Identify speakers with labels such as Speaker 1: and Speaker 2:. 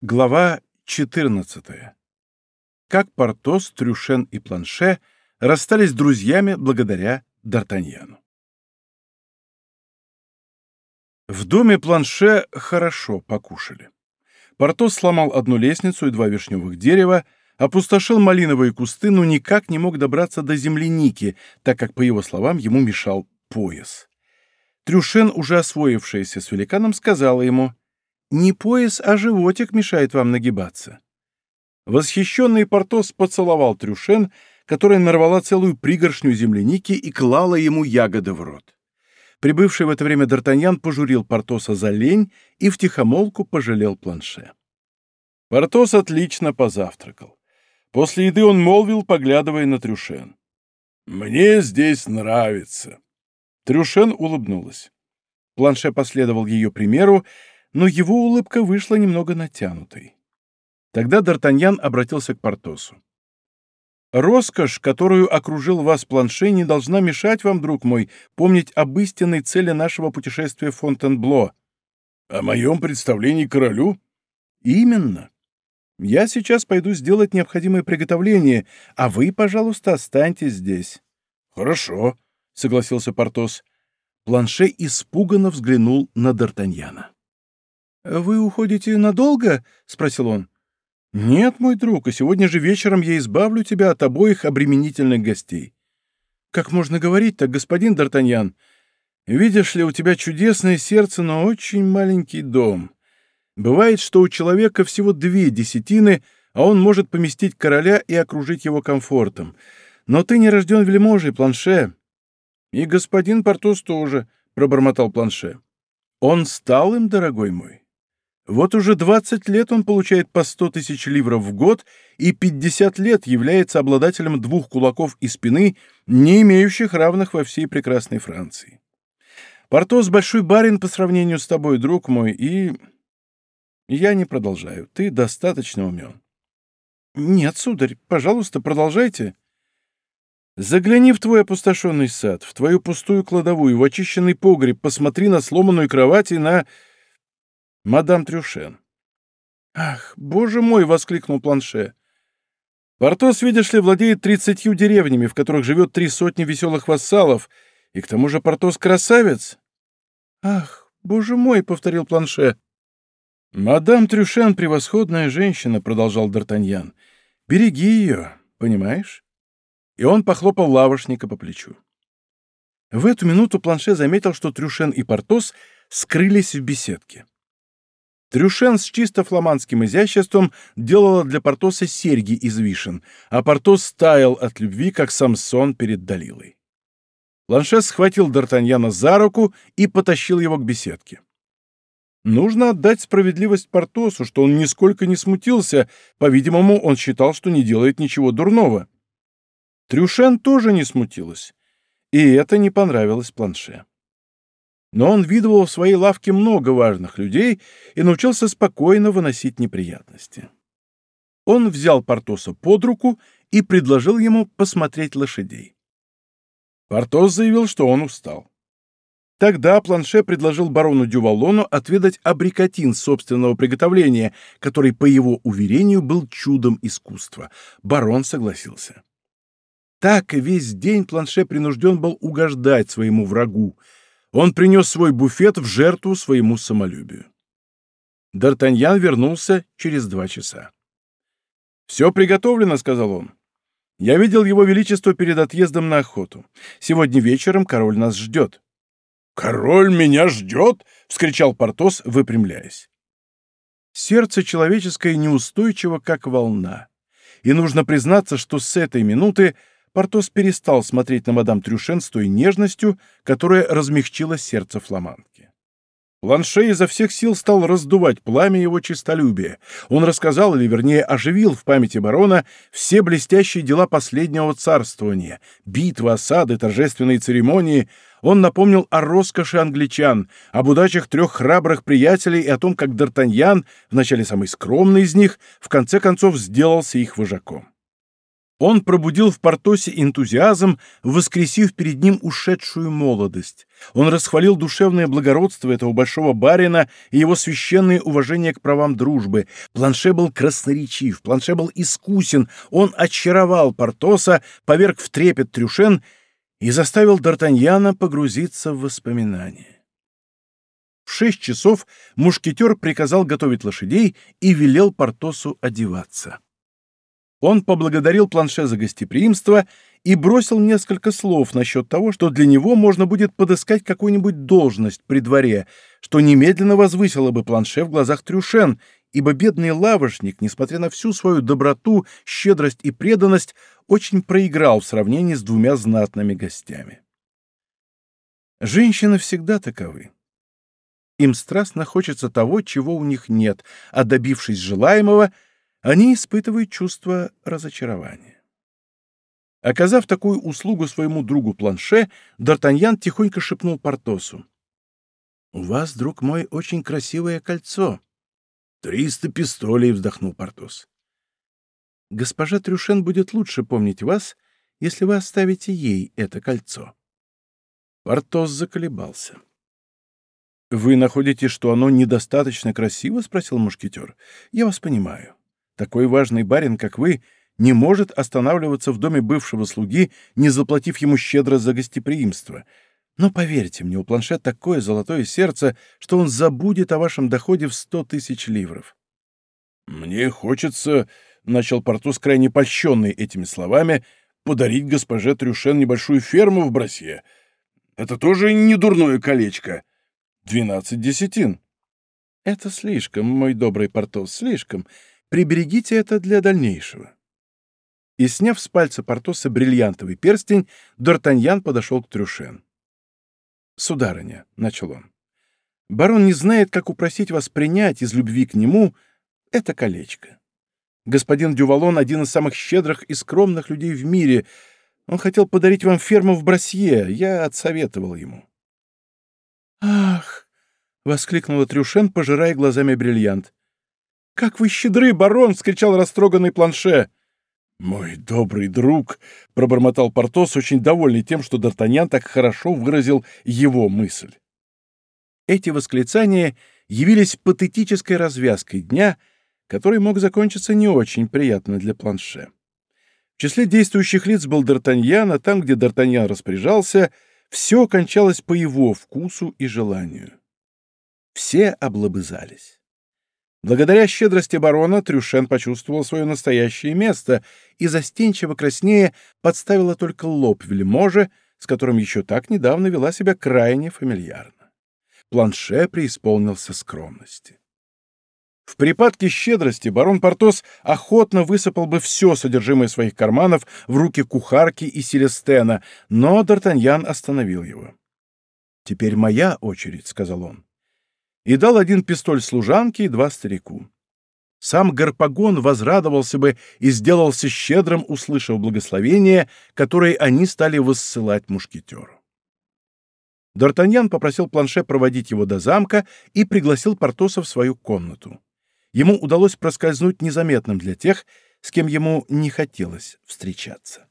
Speaker 1: Глава 14. Как Портос, Трюшен и Планше расстались друзьями благодаря Д'Артаньяну. В доме Планше хорошо покушали. Портос сломал одну лестницу и два вишневых дерева, опустошил малиновые кусты, но никак не мог добраться до земляники, так как, по его словам, ему мешал пояс. Трюшен, уже освоившаяся с великаном, сказала ему — не пояс, а животик мешает вам нагибаться. Восхищенный Портос поцеловал Трюшен, которая нарвала целую пригоршню земляники и клала ему ягоды в рот. Прибывший в это время Д'Артаньян пожурил Портоса за лень и втихомолку пожалел планше. Портос отлично позавтракал. После еды он молвил, поглядывая на Трюшен. «Мне здесь нравится». Трюшен улыбнулась. Планше последовал ее примеру, но его улыбка вышла немного натянутой. Тогда Д'Артаньян обратился к Портосу. «Роскошь, которую окружил вас планше, не должна мешать вам, друг мой, помнить об истинной цели нашего путешествия в Фонтенбло». «О моем представлении королю?» «Именно. Я сейчас пойду сделать необходимые приготовления, а вы, пожалуйста, останьтесь здесь».
Speaker 2: «Хорошо», — согласился Портос.
Speaker 1: Планше испуганно взглянул на Д'Артаньяна. «Вы уходите надолго?» — спросил он. «Нет, мой друг, и сегодня же вечером я избавлю тебя от обоих обременительных гостей». «Как можно говорить-то, господин Д'Артаньян? Видишь ли, у тебя чудесное сердце, но очень маленький дом. Бывает, что у человека всего две десятины, а он может поместить короля и окружить его комфортом. Но ты не рожден вельможей, Планше». «И господин Портос тоже», — пробормотал Планше. «Он стал им, дорогой мой». Вот уже 20 лет он получает по 100 тысяч ливров в год и 50 лет является обладателем двух кулаков и спины, не имеющих равных во всей прекрасной Франции. Портос — большой барин по сравнению с тобой, друг мой, и... Я не продолжаю. Ты достаточно умен. Нет, сударь, пожалуйста, продолжайте. Загляни в твой опустошенный сад, в твою пустую кладовую, в очищенный погреб, посмотри на сломанную кровать и на мадам Трюшен. «Ах, боже мой!» — воскликнул Планше. «Портос, видишь ли, владеет тридцатью деревнями, в которых живет три сотни веселых вассалов, и к тому же Портос красавец». «Ах, боже мой!» — повторил Планше. «Мадам Трюшен — превосходная женщина», — продолжал Д'Артаньян. «Береги ее, понимаешь?» И он похлопал лавошника по плечу. В эту минуту Планше заметил, что Трюшен и Портос скрылись в беседке. Трюшен с чисто фламандским изяществом делала для Портоса серьги из вишен, а Портос таял от любви, как Самсон перед Далилой. Ланшес схватил Д'Артаньяна за руку и потащил его к беседке. Нужно отдать справедливость Портосу, что он нисколько не смутился, по-видимому, он считал, что не делает ничего дурного. Трюшен тоже не смутилась, и это не понравилось Планше но он видывал в своей лавке много важных людей и научился спокойно выносить неприятности. Он взял Портоса под руку и предложил ему посмотреть лошадей. Портос заявил, что он устал. Тогда Планше предложил барону Дювалону отведать абрикотин собственного приготовления, который, по его уверению, был чудом искусства. Барон согласился. Так весь день Планше принужден был угождать своему врагу, он принес свой буфет в жертву своему самолюбию. Д'Артаньян вернулся через два часа. «Все приготовлено», — сказал он. «Я видел его величество перед отъездом на охоту. Сегодня вечером король нас ждет».
Speaker 2: «Король меня ждет?» — вскричал Портос, выпрямляясь.
Speaker 1: Сердце человеческое неустойчиво, как волна. И нужно признаться, что с этой минуты Портос перестал смотреть на мадам Трюшен с той нежностью, которая размягчила сердце фламандки. Планше изо всех сил стал раздувать пламя его честолюбия. Он рассказал, или вернее оживил в памяти барона все блестящие дела последнего царствования, битвы, осады, торжественные церемонии. Он напомнил о роскоши англичан, об удачах трех храбрых приятелей и о том, как Д'Артаньян, вначале самый скромный из них, в конце концов сделался их вожаком. Он пробудил в Портосе энтузиазм, воскресив перед ним ушедшую молодость. Он расхвалил душевное благородство этого большого барина и его священное уважение к правам дружбы. Планше был красноречив, Планше был искусен, он очаровал Портоса, поверг в трепет Трюшен и заставил Д'Артаньяна погрузиться в воспоминания. В шесть часов мушкетер приказал готовить лошадей и велел Портосу одеваться. Он поблагодарил Планше за гостеприимство и бросил несколько слов насчет того, что для него можно будет подыскать какую-нибудь должность при дворе, что немедленно возвысило бы Планше в глазах Трюшен, ибо бедный лавошник, несмотря на всю свою доброту, щедрость и преданность, очень проиграл в сравнении с двумя знатными гостями. Женщины всегда таковы. Им страстно хочется того, чего у них нет, а добившись желаемого — они испытывают чувство разочарования. Оказав такую услугу своему другу Планше, Д'Артаньян тихонько шепнул Портосу. — У вас, друг мой, очень красивое кольцо. — Триста пистолей, — вздохнул Портос. — Госпожа Трюшен будет лучше помнить вас, если вы оставите ей это кольцо. Портос заколебался. — Вы находите, что оно недостаточно красиво? — спросил мушкетер. — Я вас понимаю. Такой важный барин, как вы, не может останавливаться в доме бывшего слуги, не заплатив ему щедро за гостеприимство. Но поверьте мне, у планшет такое золотое сердце, что он забудет о вашем доходе в сто тысяч ливров. «Мне хочется», — начал Портос, крайне польщенный этими словами, «подарить госпоже Трюшен небольшую ферму в Брасье. Это тоже не дурное колечко. Двенадцать десятин». «Это слишком, мой добрый Портос, слишком. Приберегите это для дальнейшего. И, сняв с пальца Портоса бриллиантовый перстень, Д'Артаньян подошел к Трюшен. «Сударыня», — начал он, — «барон не знает, как упросить вас принять из любви к нему это колечко. Господин Дювалон — один из самых щедрых и скромных людей в мире. Он хотел подарить вам ферму в Брасье, я отсоветовал ему». «Ах!» — воскликнула Трюшен, пожирая глазами бриллиант. «Как вы щедры, барон!» — вскричал растроганный планше. «Мой добрый друг!» — пробормотал Портос, очень довольный тем, что Д'Артаньян так хорошо выразил его мысль. Эти восклицания явились патетической развязкой дня, который мог закончиться не очень приятно для планше. В числе действующих лиц был Д'Артаньян, а там, где Д'Артаньян распоряжался, все кончалось по его вкусу и желанию. Все облобызались. Благодаря щедрости барона Трюшен почувствовал свое настоящее место и, застенчиво краснее, подставила только лоб вельможи, с которым еще так недавно вела себя крайне фамильярно. Планше преисполнился скромности. В припадке щедрости барон Портос охотно высыпал бы все содержимое своих карманов в руки кухарки и Селестена, но Д'Артаньян остановил его. «Теперь моя очередь», — сказал он и дал один пистоль служанке и два старику. Сам Гарпагон возрадовался бы и сделался щедрым, услышав благословение, которое они стали воссылать мушкетеру. Д'Артаньян попросил Планше проводить его до замка и пригласил Портоса в свою комнату. Ему удалось проскользнуть незаметным для тех, с кем ему не хотелось встречаться.